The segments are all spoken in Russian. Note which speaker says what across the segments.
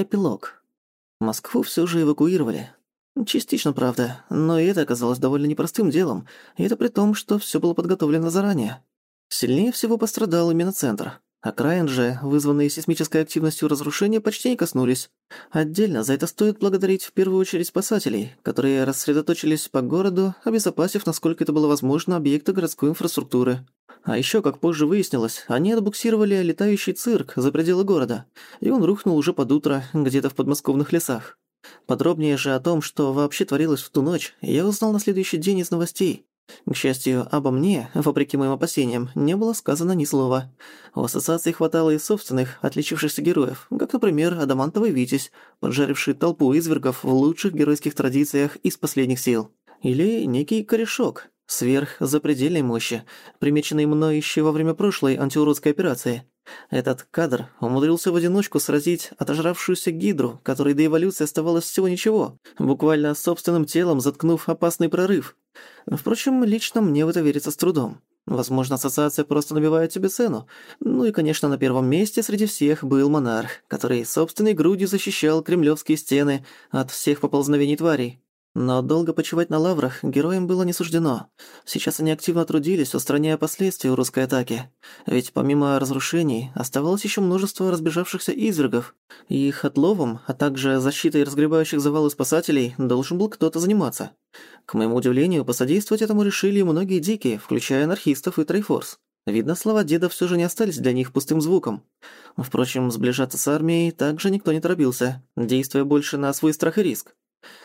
Speaker 1: Эпилог. Москву все же эвакуировали. Частично, правда, но и это оказалось довольно непростым делом, и это при том, что все было подготовлено заранее. Сильнее всего пострадал именно центр. Окраин же, вызванные сейсмической активностью разрушения, почти не коснулись. Отдельно за это стоит благодарить в первую очередь спасателей, которые рассредоточились по городу, обезопасив, насколько это было возможно, объекты городской инфраструктуры. А еще, как позже выяснилось, они отбуксировали летающий цирк за пределы города, и он рухнул уже под утро, где-то в подмосковных лесах. Подробнее же о том, что вообще творилось в ту ночь, я узнал на следующий день из новостей. К счастью, обо мне, вопреки моим опасениям, не было сказано ни слова. У ассоциации хватало и собственных, отличившихся героев, как, например, Адамантовый Витязь, поджаривший толпу извергов в лучших геройских традициях из последних сил. Или некий корешок, сверх запредельной мощи, примеченный мной еще во время прошлой антиуродской операции. Этот кадр умудрился в одиночку сразить отожравшуюся гидру, которой до эволюции оставалось всего ничего, буквально собственным телом заткнув опасный прорыв. Впрочем, лично мне в это верится с трудом. Возможно, ассоциация просто набивает себе цену. Ну и, конечно, на первом месте среди всех был монарх, который собственной грудью защищал кремлевские стены от всех поползновений тварей. Но долго почивать на лаврах героям было не суждено. Сейчас они активно трудились, устраняя последствия русской атаки. Ведь помимо разрушений, оставалось еще множество разбежавшихся извергов. И их отловом, а также защитой разгребающих завалы спасателей, должен был кто-то заниматься. К моему удивлению, посодействовать этому решили многие дикие, включая анархистов и Трейфорс. Видно, слова деда всё же не остались для них пустым звуком. Впрочем, сближаться с армией также никто не торопился, действуя больше на свой страх и риск.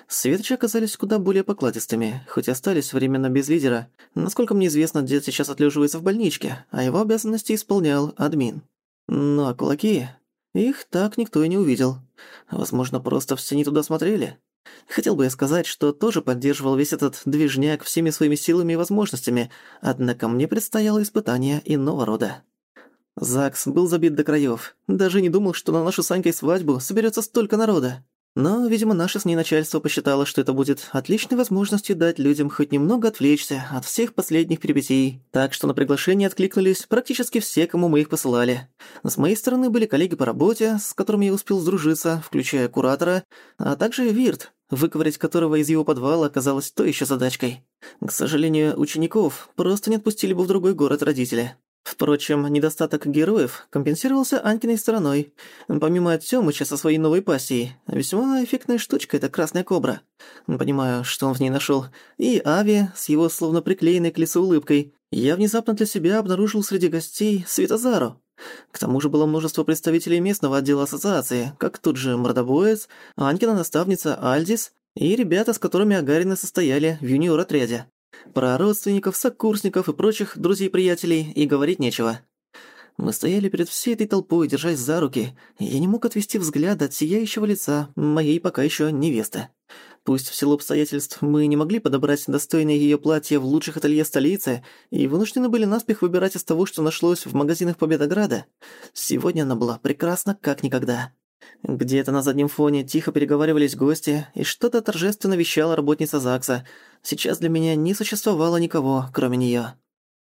Speaker 1: Светочи оказались куда более покладистыми, хоть и остались временно без лидера. Насколько мне известно, дед сейчас отлеживается в больничке, а его обязанности исполнял админ. Ну а кулаки? Их так никто и не увидел. Возможно, просто все не туда смотрели. Хотел бы я сказать, что тоже поддерживал весь этот движняк всеми своими силами и возможностями, однако мне предстояло испытание иного рода. ЗАГС был забит до краёв. Даже не думал, что на нашу Санькой свадьбу соберётся столько народа. Но, видимо, наше с ней начальство посчитало, что это будет отличной возможностью дать людям хоть немного отвлечься от всех последних перипетий. Так что на приглашение откликнулись практически все, кому мы их посылали. С моей стороны были коллеги по работе, с которыми я успел сдружиться, включая куратора, а также Вирт, выковырять которого из его подвала оказалось то еще задачкой. К сожалению, учеников просто не отпустили бы в другой город родители. Впрочем, недостаток героев компенсировался Анькиной стороной. Помимо Тёмыча со своей новой пассией, весьма эффектная штучка эта красная кобра. Понимаю, что он в ней нашёл. И Ави с его словно приклеенной к лицу улыбкой. Я внезапно для себя обнаружил среди гостей Светозару. К тому же было множество представителей местного отдела ассоциации, как тут же Мордобоец, Анькина наставница Альдис и ребята, с которыми Агарины состояли в юниор-отряде. Про родственников, сокурсников и прочих друзей-приятелей и говорить нечего. Мы стояли перед всей этой толпой, держась за руки, я не мог отвести взгляд от сияющего лица моей пока еще невесты. Пусть в силу обстоятельств мы не могли подобрать достойное ее платье в лучших ателье столицы и вынуждены были наспех выбирать из того, что нашлось в магазинах Победограда, сегодня она была прекрасна как никогда. Где-то на заднем фоне тихо переговаривались гости, и что-то торжественно вещала работница ЗАГСа. Сейчас для меня не существовало никого, кроме неё.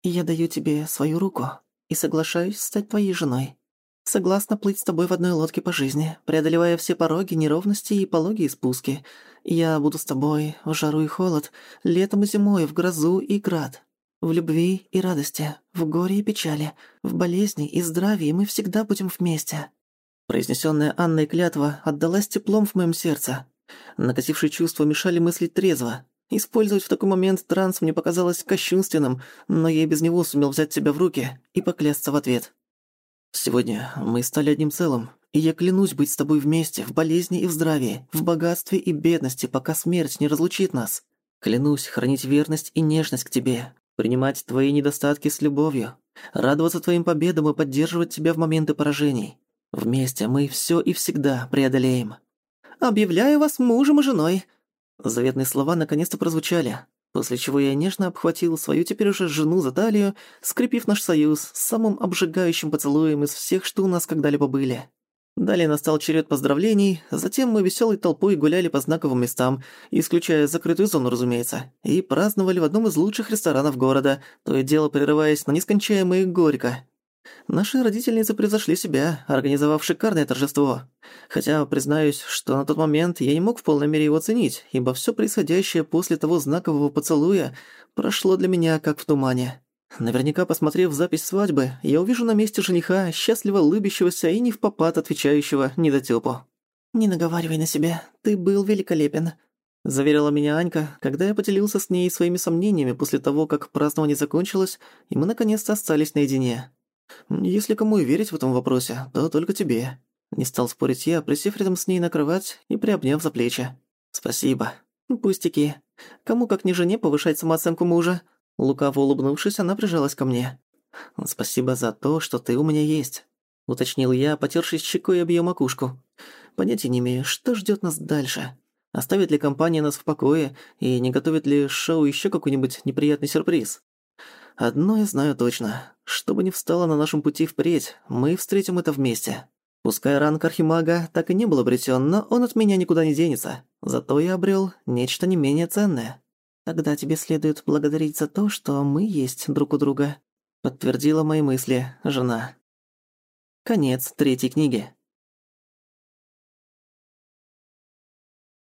Speaker 1: «Я даю тебе свою руку и соглашаюсь стать твоей женой. Согласна плыть с тобой в одной лодке по жизни, преодолевая все пороги, неровности и пологие спуски. Я буду с тобой в жару и холод, летом и зимой, в грозу и град. В любви и радости, в горе и печали, в болезни и здравии мы всегда будем вместе. Произнесённая Анной клятва отдалась теплом в моём сердце. Накатившие чувства мешали мыслить трезво. Использовать в такой момент транс мне показалось кощунственным, но я и без него сумел взять себя в руки и поклясться в ответ. «Сегодня мы стали одним целым, и я клянусь быть с тобой вместе в болезни и в здравии, в богатстве и бедности, пока смерть не разлучит нас. Клянусь хранить верность и нежность к тебе, принимать твои недостатки с любовью, радоваться твоим победам и поддерживать тебя в моменты поражений. Вместе мы все и всегда преодолеем. Объявляю вас мужем и женой. Заветные слова наконец-то прозвучали, после чего я нежно обхватил свою теперь уже жену за талию, скрепив наш союз самым обжигающим поцелуем из всех, что у нас когда-либо были. Далее настал черед поздравлений, затем мы веселой толпой гуляли по знаковым местам, исключая закрытую зону, разумеется, и праздновали в одном из лучших ресторанов города, то и дело прерываясь на нескончаемые горько. Наши родительницы превзошли себя, организовав шикарное торжество. Хотя, признаюсь, что на тот момент я не мог в полной мере его оценить, ибо всё происходящее после того знакового поцелуя прошло для меня как в тумане. Наверняка, посмотрев запись свадьбы, я увижу на месте жениха, счастливо улыбящегося и не в попад отвечающего недотёпу. «Не наговаривай на себя, ты был великолепен», — заверила меня Анька, когда я поделился с ней своими сомнениями после того, как празднование закончилось, и мы наконец-то остались наедине. «Если кому и верить в этом вопросе, то только тебе». Не стал спорить я, присев рядом с ней на кровать и приобняв за плечи. «Спасибо. Пустяки. Кому как не жене повышать самооценку мужа?» Лукаво улыбнувшись, она прижалась ко мне. «Спасибо за то, что ты у меня есть», — уточнил я, потёршись щекой об её макушку. «Понятия не имею, что ждёт нас дальше. Оставит ли компания нас в покое и не готовит ли шоу ещё какой-нибудь неприятный сюрприз? Одно я знаю точно. Что бы ни встало на нашем пути впредь, мы встретим это вместе. Пускай ранг Архимага так и не был обретён, но он от меня никуда не денется. Зато я обрёл нечто не менее ценное». «Тогда тебе следует благодарить за то, что мы есть друг у друга», подтвердила мои мысли жена. Конец третьей книги.